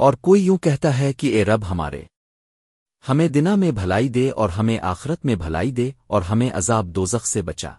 اور کوئی یوں کہتا ہے کہ اے رب ہمارے۔ ہمیں دنا میں بھلائی دے اور ہمیں آخرت میں بھلائی دے اور ہمیں عذاب دوزخ سے بچا۔